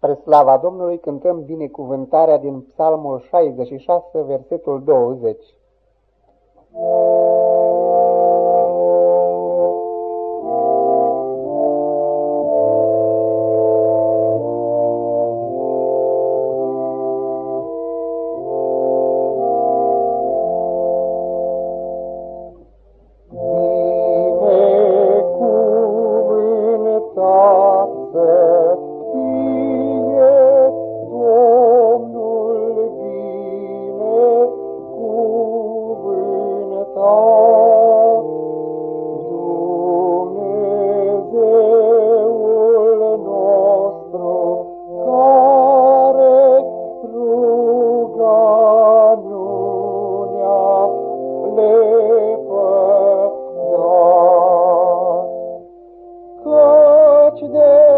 Spre slava Domnului cântăm binecuvântarea din Psalmul 66, versetul 20. Today.